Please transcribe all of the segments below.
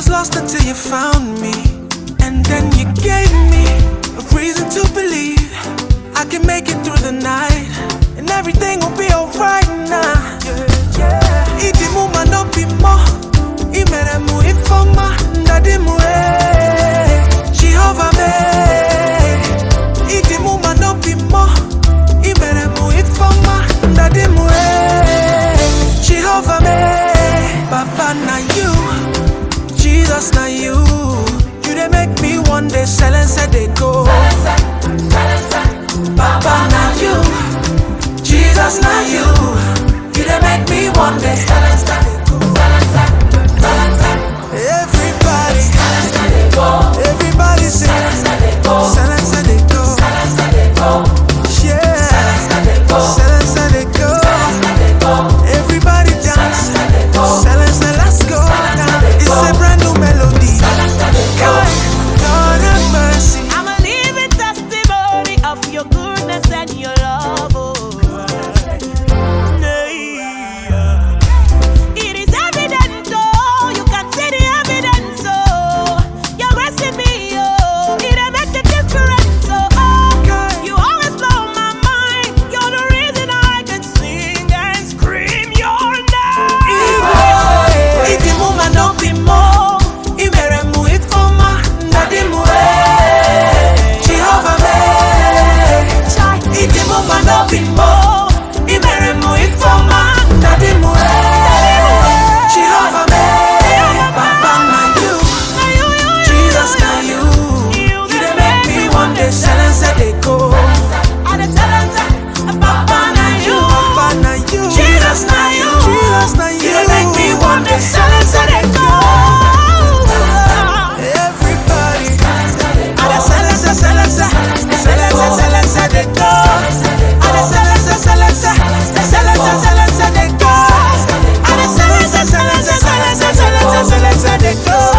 was lost until you found me. And then you gave me a reason to believe I can make it through the night. And everything will perfecto.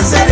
Hacer